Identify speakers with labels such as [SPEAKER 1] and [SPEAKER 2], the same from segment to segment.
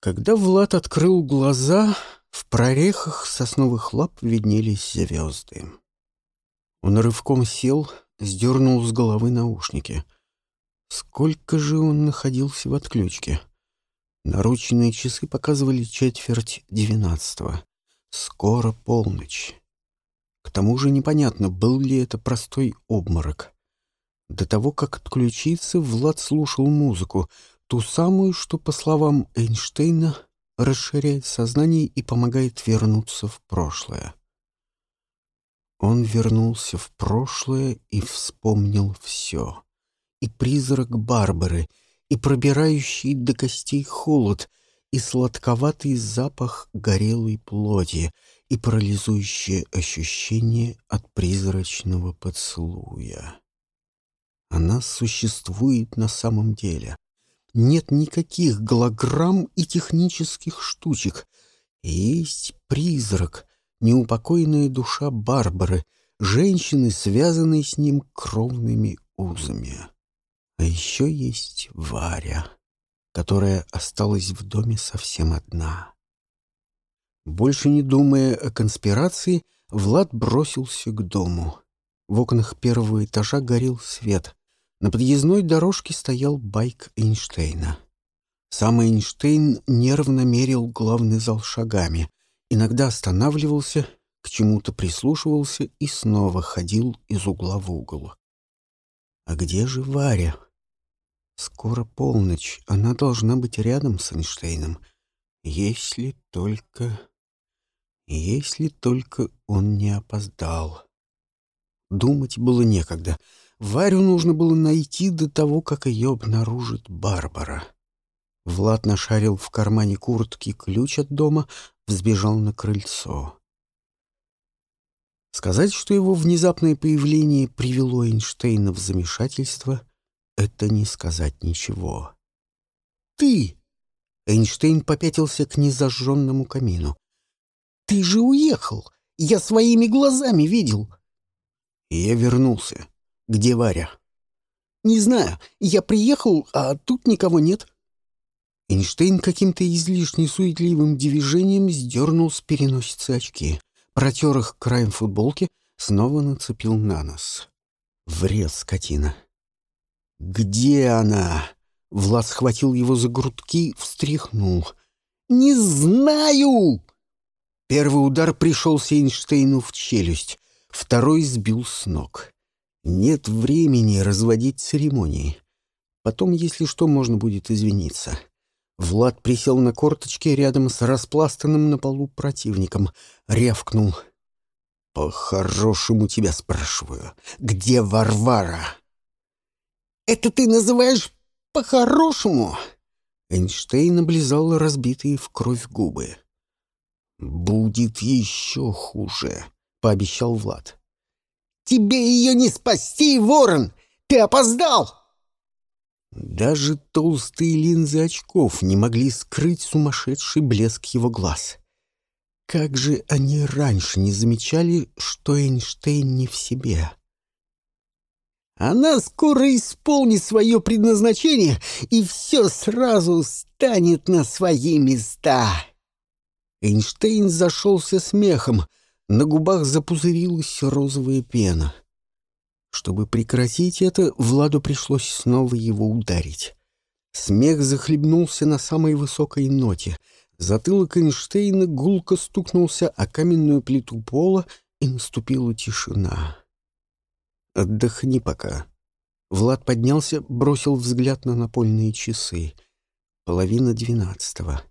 [SPEAKER 1] Когда Влад открыл глаза, в прорехах сосновых лап виднелись звезды. Он рывком сел, сдернул с головы наушники. Сколько же он находился в отключке? Наручные часы показывали четверть двенадцатого. Скоро полночь. К тому же непонятно, был ли это простой обморок. До того, как отключиться, Влад слушал музыку, ту самую, что, по словам Эйнштейна, расширяет сознание и помогает вернуться в прошлое. Он вернулся в прошлое и вспомнил все. И призрак Барбары, и пробирающий до костей холод, и сладковатый запах горелой плоти, и парализующее ощущение от призрачного поцелуя. Она существует на самом деле. Нет никаких голограмм и технических штучек. Есть призрак, неупокоенная душа Барбары, женщины, связанные с ним кровными узами. А еще есть Варя, которая осталась в доме совсем одна. Больше не думая о конспирации, Влад бросился к дому. В окнах первого этажа горел свет. На подъездной дорожке стоял байк Эйнштейна. Сам Эйнштейн нервно мерил главный зал шагами, иногда останавливался, к чему-то прислушивался и снова ходил из угла в угол. А где же Варя? Скоро полночь, она должна быть рядом с Эйнштейном, если только... Если только он не опоздал. Думать было некогда. Варю нужно было найти до того, как ее обнаружит Барбара. Влад нашарил в кармане куртки ключ от дома, взбежал на крыльцо. Сказать, что его внезапное появление привело Эйнштейна в замешательство, это не сказать ничего. «Ты!» Эйнштейн попятился к незажженному камину. «Ты же уехал! Я своими глазами видел!» я вернулся. Где Варя? «Не знаю. Я приехал, а тут никого нет». Эйнштейн каким-то излишне суетливым движением сдернул с переносицы очки, протер их краем футболки, снова нацепил на нос. Вред, скотина. «Где она?» Влад схватил его за грудки, встряхнул. «Не знаю!» Первый удар пришелся Эйнштейну в челюсть, второй сбил с ног. Нет времени разводить церемонии. Потом, если что, можно будет извиниться. Влад присел на корточки рядом с распластанным на полу противником, рявкнул. «По-хорошему тебя спрашиваю. Где Варвара?» «Это ты называешь по-хорошему?» Эйнштейн облизал разбитые в кровь губы. «Будет еще хуже», — пообещал Влад. «Тебе ее не спасти, ворон! Ты опоздал!» Даже толстые линзы очков не могли скрыть сумасшедший блеск его глаз. Как же они раньше не замечали, что Эйнштейн не в себе? Она скоро исполнит свое предназначение, и все сразу станет на свои места. Эйнштейн зашелся смехом. На губах запузырилась розовая пена. Чтобы прекратить это, Владу пришлось снова его ударить. Смех захлебнулся на самой высокой ноте. Затылок Эйнштейна гулко стукнулся о каменную плиту пола, и наступила тишина. «Отдохни пока». Влад поднялся, бросил взгляд на напольные часы. Половина двенадцатого.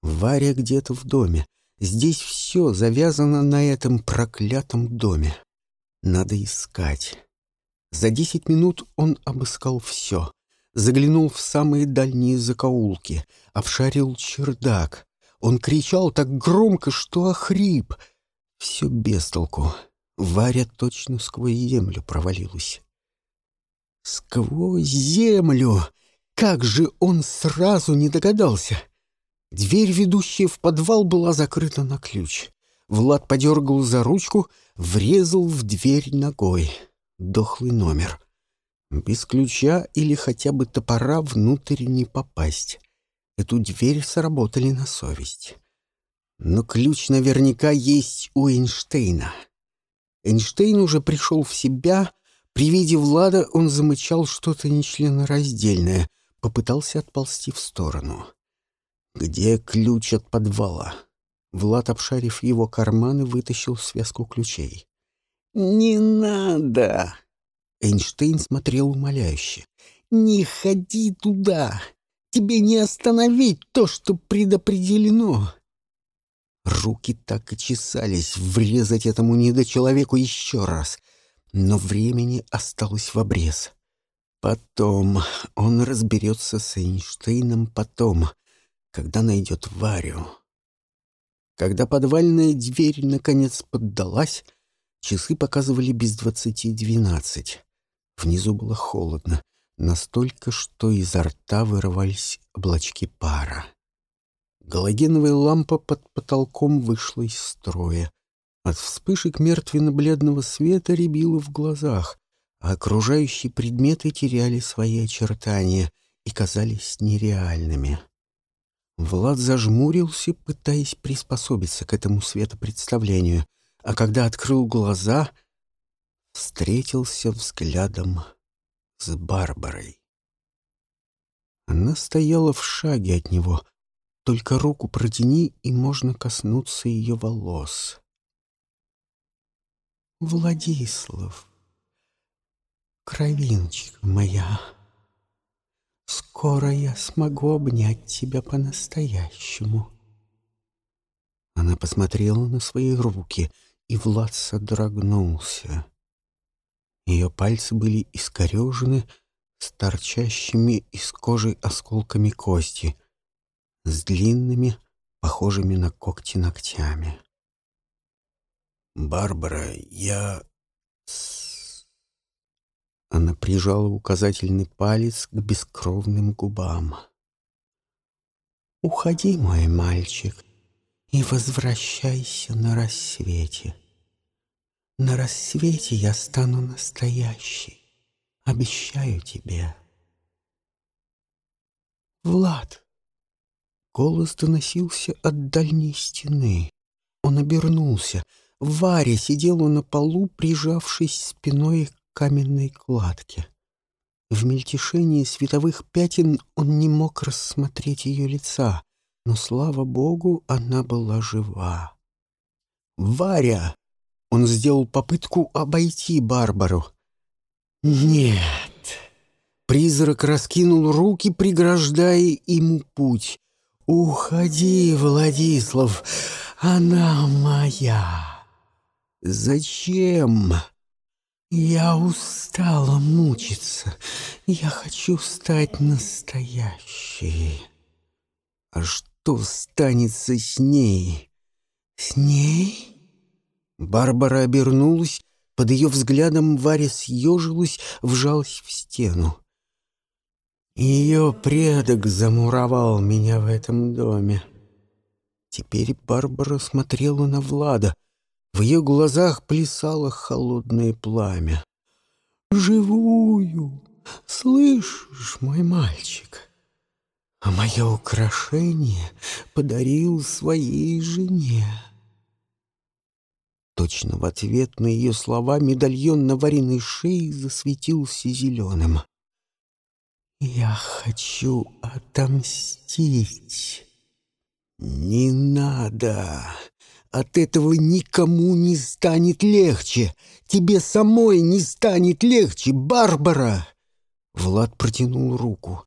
[SPEAKER 1] Варя где-то в доме. Здесь все завязано на этом проклятом доме. Надо искать. За десять минут он обыскал все. Заглянул в самые дальние закоулки, обшарил чердак. Он кричал так громко, что охрип. Все без толку. Варя точно сквозь землю провалилась. Сквозь землю! Как же он сразу не догадался! Дверь, ведущая в подвал, была закрыта на ключ. Влад подергал за ручку, врезал в дверь ногой. Дохлый номер. Без ключа или хотя бы топора внутрь не попасть. Эту дверь сработали на совесть. Но ключ наверняка есть у Эйнштейна. Эйнштейн уже пришел в себя. При виде Влада он замычал что-то нечленораздельное, попытался отползти в сторону. «Где ключ от подвала?» Влад, обшарив его карманы, вытащил связку ключей. «Не надо!» Эйнштейн смотрел умоляюще. «Не ходи туда! Тебе не остановить то, что предопределено!» Руки так и чесались врезать этому недочеловеку еще раз, но времени осталось в обрез. Потом он разберется с Эйнштейном потом, когда найдет Варю. Когда подвальная дверь наконец поддалась, часы показывали без двадцати двенадцать. Внизу было холодно, настолько, что изо рта вырывались облачки пара. Галогеновая лампа под потолком вышла из строя. От вспышек мертвенно-бледного света рябило в глазах, а окружающие предметы теряли свои очертания и казались нереальными. Влад зажмурился, пытаясь приспособиться к этому светопредставлению, а когда открыл глаза, встретился взглядом с Барбарой. Она стояла в шаге от него, только руку протяни, и можно коснуться ее волос. Владислав, кровиночка моя, скоро я смогу обнять тебя по-настоящему. Она посмотрела на свои руки, и Влад содрогнулся. Ее пальцы были искорежены с торчащими из кожи осколками кости, с длинными, похожими на когти ногтями. «Барбара, я...» Она прижала указательный палец к бескровным губам. «Уходи, мой мальчик, и возвращайся на рассвете. На рассвете я стану настоящей, обещаю тебе». «Влад!» Голос доносился от дальней стены. Он обернулся. Варя сидела на полу, прижавшись спиной к каменной кладке. В мельтешении световых пятен он не мог рассмотреть ее лица, но, слава богу, она была жива. «Варя!» Он сделал попытку обойти Барбару. «Нет!» Призрак раскинул руки, преграждая ему путь. «Уходи, Владислав, она моя!» «Зачем?» «Я устала мучиться. Я хочу стать настоящей». «А что станется с ней?» «С ней?» Барбара обернулась, под ее взглядом Варя съежилась, вжалась в стену. Ее предок замуровал меня в этом доме. Теперь Барбара смотрела на Влада. В ее глазах плясало холодное пламя. «Живую! Слышишь, мой мальчик? А мое украшение подарил своей жене». Точно в ответ на ее слова медальон на вареной шее засветился зеленым. «Я хочу отомстить». «Не надо. От этого никому не станет легче. Тебе самой не станет легче, Барбара!» Влад протянул руку.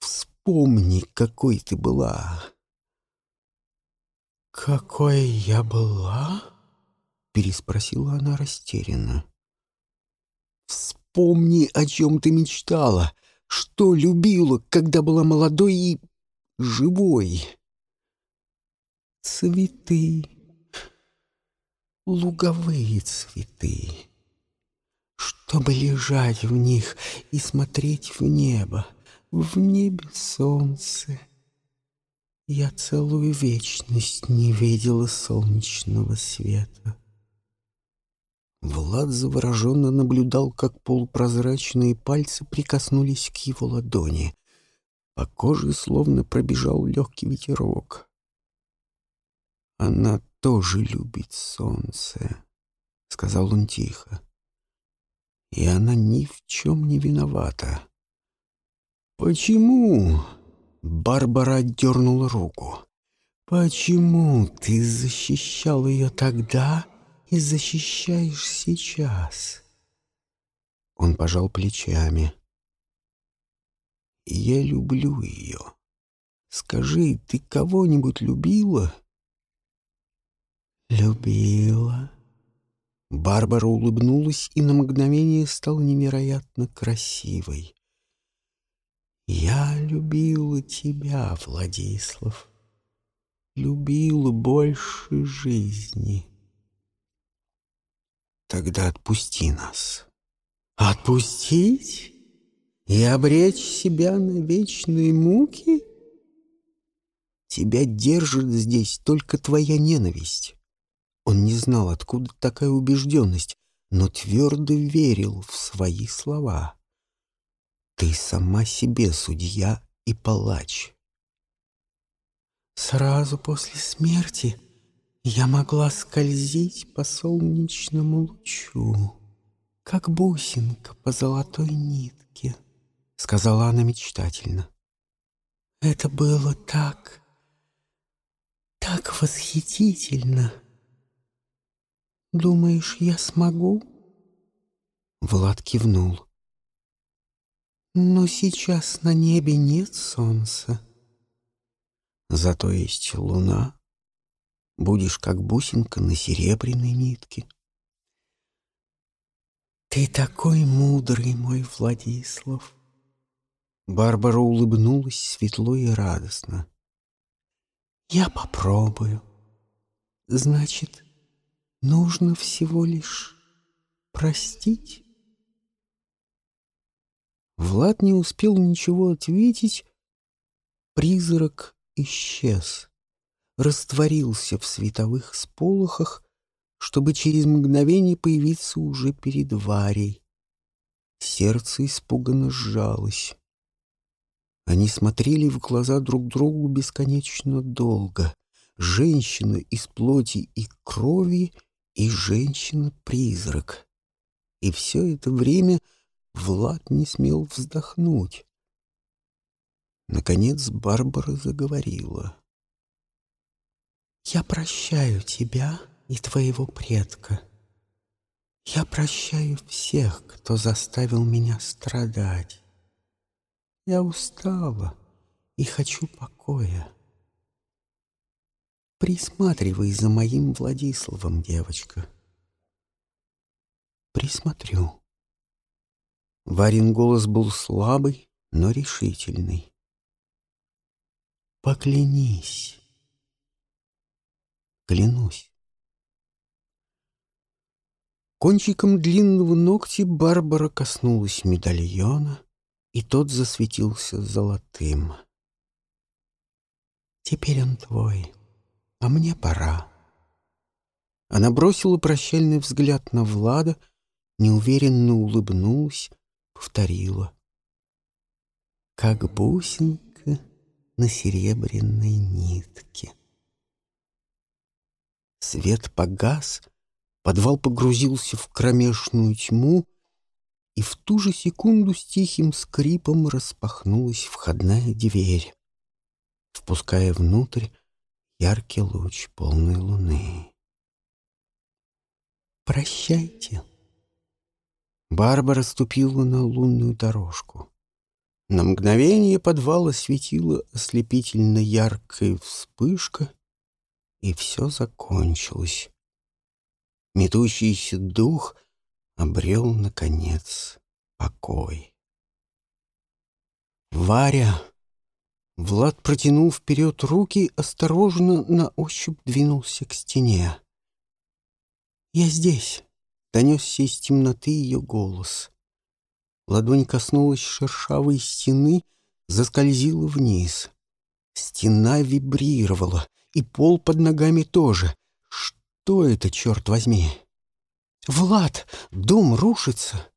[SPEAKER 1] «Вспомни, какой ты была». «Какой я была?» — переспросила она растерянно. «Вспомни, о чем ты мечтала, что любила, когда была молодой и живой. Цветы, луговые цветы, чтобы лежать в них и смотреть в небо, в небе солнце. Я целую вечность не видела солнечного света. Влад завороженно наблюдал, как полупрозрачные пальцы прикоснулись к его ладони. По коже словно пробежал легкий ветерок. Она тоже любит солнце, — сказал он тихо. И она ни в чем не виновата. «Почему?» — Барбара отдернула руку. «Почему ты защищал ее тогда и защищаешь сейчас?» Он пожал плечами. «Я люблю ее. Скажи, ты кого-нибудь любила?» «Любила». Барбара улыбнулась и на мгновение стала невероятно красивой. «Я любила тебя, Владислав. Любила больше жизни». «Тогда отпусти нас». «Отпустить? И обречь себя на вечные муки?» «Тебя держит здесь только твоя ненависть». Он не знал, откуда такая убежденность, но твердо верил в свои слова. «Ты сама себе судья и палач». «Сразу после смерти я могла скользить по солнечному лучу, как бусинка по золотой нитке», — сказала она мечтательно. «Это было так, так восхитительно». «Думаешь, я смогу?» Влад кивнул. «Но сейчас на небе нет солнца. Зато есть луна. Будешь как бусинка на серебряной нитке». «Ты такой мудрый, мой Владислав!» Барбара улыбнулась светло и радостно. «Я попробую. Значит, Нужно всего лишь простить. Влад не успел ничего ответить. Призрак исчез, растворился в световых сполохах, чтобы через мгновение появиться уже перед Варей. Сердце испуганно сжалось. Они смотрели в глаза друг другу бесконечно долго. Женщина из плоти и крови — и женщина-призрак. И все это время Влад не смел вздохнуть. Наконец Барбара заговорила. «Я прощаю тебя и твоего предка. Я прощаю всех, кто заставил меня страдать. Я устала и хочу покоя. Присматривай за моим Владиславом, девочка. Присмотрю. Варин голос был слабый, но решительный. Поклянись. Клянусь. Кончиком длинного ногтя Барбара коснулась медальона, и тот засветился золотым. «Теперь он твой», а мне пора. Она бросила прощальный взгляд на Влада, неуверенно улыбнулась, повторила. Как бусинка на серебряной нитке. Свет погас, подвал погрузился в кромешную тьму, и в ту же секунду с тихим скрипом распахнулась входная дверь, впуская внутрь яркий луч полной луны. «Прощайте!» Барбара ступила на лунную дорожку. На мгновение подвала светила ослепительно яркая вспышка, и все закончилось. Метущийся дух обрел, наконец, покой. Варя Влад протянул вперед руки, осторожно на ощупь двинулся к стене. «Я здесь», — донесся из темноты ее голос. Ладонь коснулась шершавой стены, заскользила вниз. Стена вибрировала, и пол под ногами тоже. Что это, черт возьми? «Влад, дом рушится!»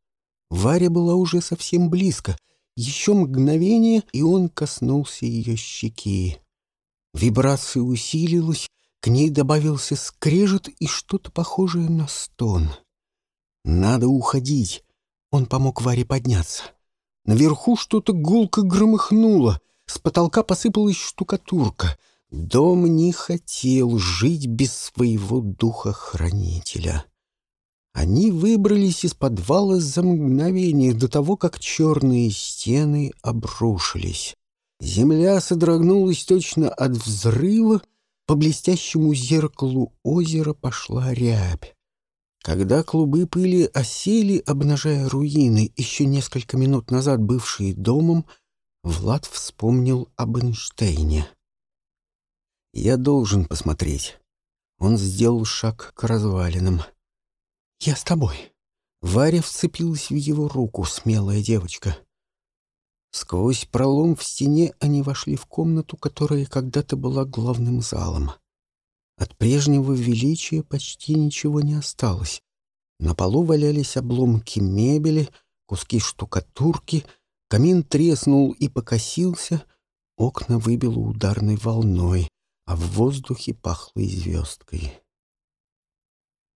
[SPEAKER 1] Варя была уже совсем близко — Еще мгновение, и он коснулся ее щеки. Вибрация усилилась, к ней добавился скрежет и что-то похожее на стон. «Надо уходить!» Он помог Варе подняться. Наверху что-то гулко громыхнуло, с потолка посыпалась штукатурка. Дом не хотел жить без своего духа-хранителя. Они выбрались из подвала за мгновение до того, как черные стены обрушились. Земля содрогнулась точно от взрыва, по блестящему зеркалу озера пошла рябь. Когда клубы пыли осели, обнажая руины, еще несколько минут назад бывшие домом, Влад вспомнил об Эйнштейне. «Я должен посмотреть». Он сделал шаг к развалинам. «Я с тобой». Варя вцепилась в его руку, смелая девочка. Сквозь пролом в стене они вошли в комнату, которая когда-то была главным залом. От прежнего величия почти ничего не осталось. На полу валялись обломки мебели, куски штукатурки, камин треснул и покосился, окна выбило ударной волной, а в воздухе пахло звездкой.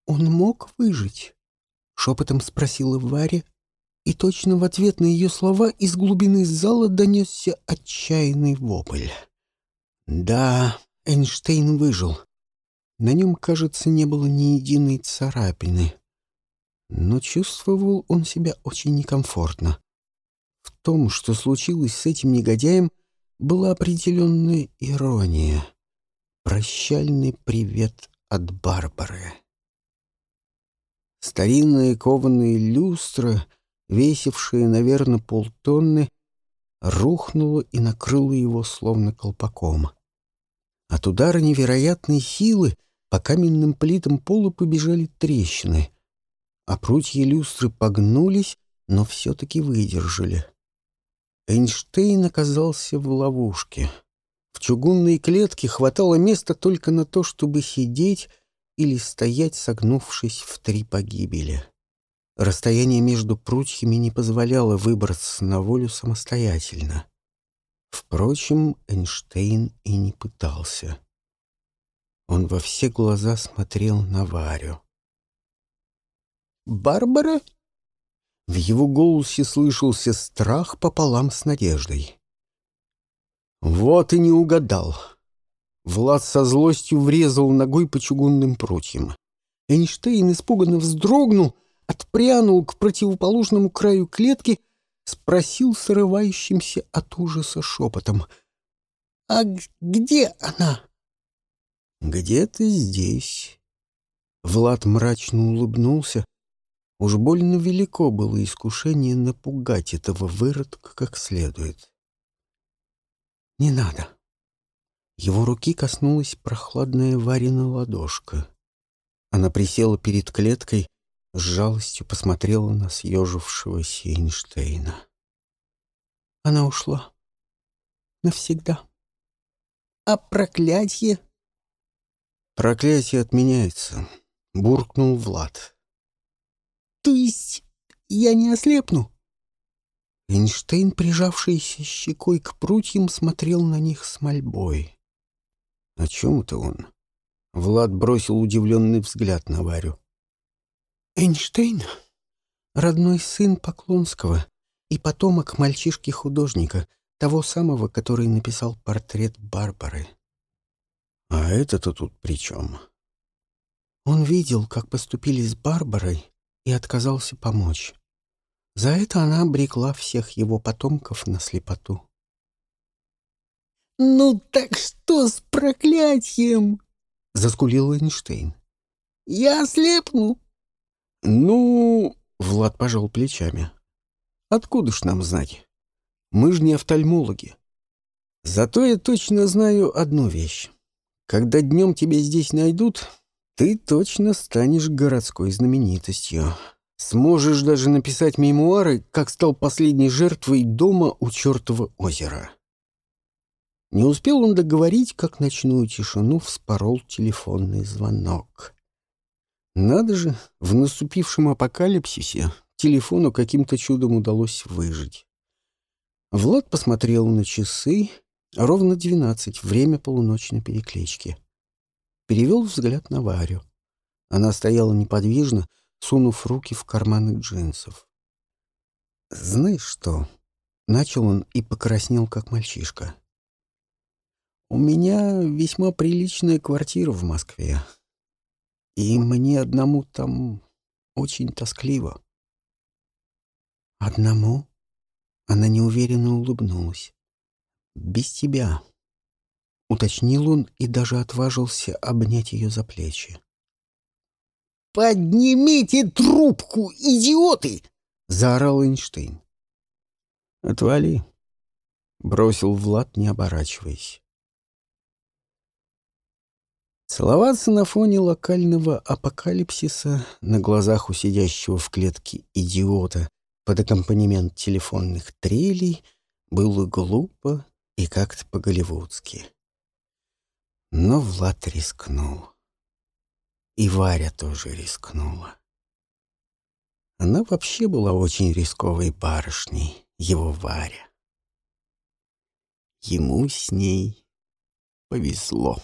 [SPEAKER 1] «Он мог выжить?» — шепотом спросила Варя, и точно в ответ на ее слова из глубины зала донесся отчаянный вопль. «Да, Эйнштейн выжил. На нем, кажется, не было ни единой царапины. Но чувствовал он себя очень некомфортно. В том, что случилось с этим негодяем, была определенная ирония. Прощальный привет от Барбары. Старинная кованая люстра, весившая, наверное, полтонны, рухнула и накрыла его словно колпаком. От удара невероятной силы по каменным плитам пола побежали трещины, а прутья люстры погнулись, но все-таки выдержали. Эйнштейн оказался в ловушке — в чугунной клетке хватало места только на то, чтобы сидеть или стоять, согнувшись в три погибели. Расстояние между прутьями не позволяло выбраться на волю самостоятельно. Впрочем, Эйнштейн и не пытался. Он во все глаза смотрел на Варю. «Барбара?» В его голосе слышался страх пополам с надеждой. Вот и не угадал. Влад со злостью врезал ногой по чугунным прутьям. Эйнштейн испуганно вздрогнул, отпрянул к противоположному краю клетки, спросил срывающимся от ужаса шепотом. «А где она?» «Где-то здесь». Влад мрачно улыбнулся. Уж больно велико было искушение напугать этого выродка как следует. «Не надо». Его руки коснулась прохладная Варина ладошка. Она присела перед клеткой, с жалостью посмотрела на съежившегося Эйнштейна. Она ушла. Навсегда. А проклятие? Проклятие отменяется, буркнул Влад. То есть я не ослепну? Эйнштейн, прижавшийся щекой к прутьям, смотрел на них с мольбой. «О чем это он?» Влад бросил удивленный взгляд на Варю. «Эйнштейн — родной сын Поклонского и потомок мальчишки-художника, того самого, который написал портрет Барбары». «А это-то тут при чем?» Он видел, как поступили с Барбарой, и отказался помочь. За это она обрекла всех его потомков на слепоту. «Ну так что с проклятием?» — заскулил Эйнштейн. «Я ослепну». «Ну...» — Влад пожал плечами. «Откуда ж нам знать? Мы же не офтальмологи. Зато я точно знаю одну вещь. Когда днем тебя здесь найдут, ты точно станешь городской знаменитостью». Сможешь даже написать мемуары, как стал последней жертвой дома у чертова озера. Не успел он договорить, как ночную тишину вспорол телефонный звонок. Надо же, в наступившем апокалипсисе телефону каким-то чудом удалось выжить. Влад посмотрел на часы. Ровно двенадцать, время полуночной переклички. Перевел взгляд на Варю. Она стояла неподвижно, сунув руки в карманы джинсов. «Знаешь что?» — начал он и покраснел, как мальчишка. «У меня весьма приличная квартира в Москве, и мне одному там очень тоскливо». «Одному?» — она неуверенно улыбнулась. «Без тебя», — уточнил он и даже отважился обнять ее за плечи.
[SPEAKER 2] «Поднимите трубку, идиоты!»
[SPEAKER 1] — заорал Эйнштейн. «Отвали!» — бросил Влад, не оборачиваясь. Целоваться на фоне локального апокалипсиса на глазах у сидящего в клетке идиота под аккомпанемент телефонных трелей было глупо и как-то по-голливудски. Но Влад рискнул. И Варя тоже рискнула. Она вообще была очень рисковой барышней, его Варя. Ему с ней повезло.